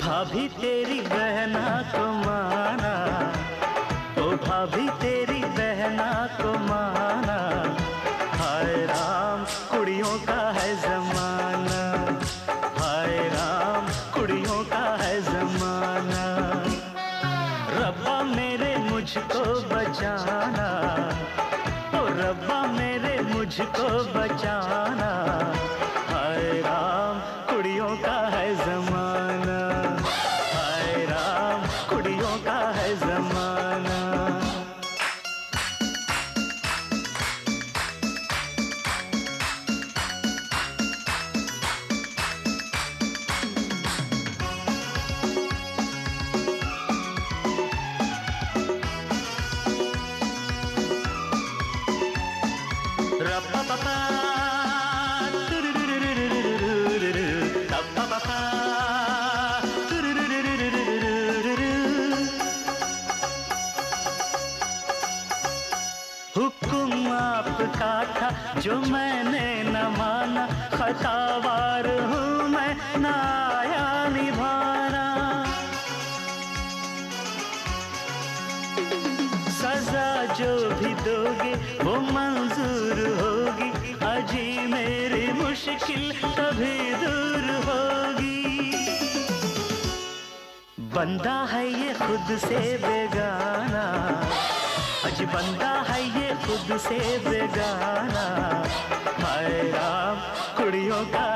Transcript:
भाभी तेरी बहना को माना। ओ भाभी तेरी बहना को माना। हाय राम, कुड़ियों का है जमाना। हाय राम, कुड़ियों का है जमाना। रब्बा मेरे मुझको बचाना। ओ रब्बा मेरे मुझको बचाना। जो मैंने न माना, खतावार हूँ मैं ना आया निभाना। सजा जो भी दोगे, वो मंजूर होगी। अजी मेरी मुश्किल कभी दूर होगी। बंदा है ये खुद से बेगाना। अज बंदा है ये खुद से बेगाना। हाय राम कुड़ियों का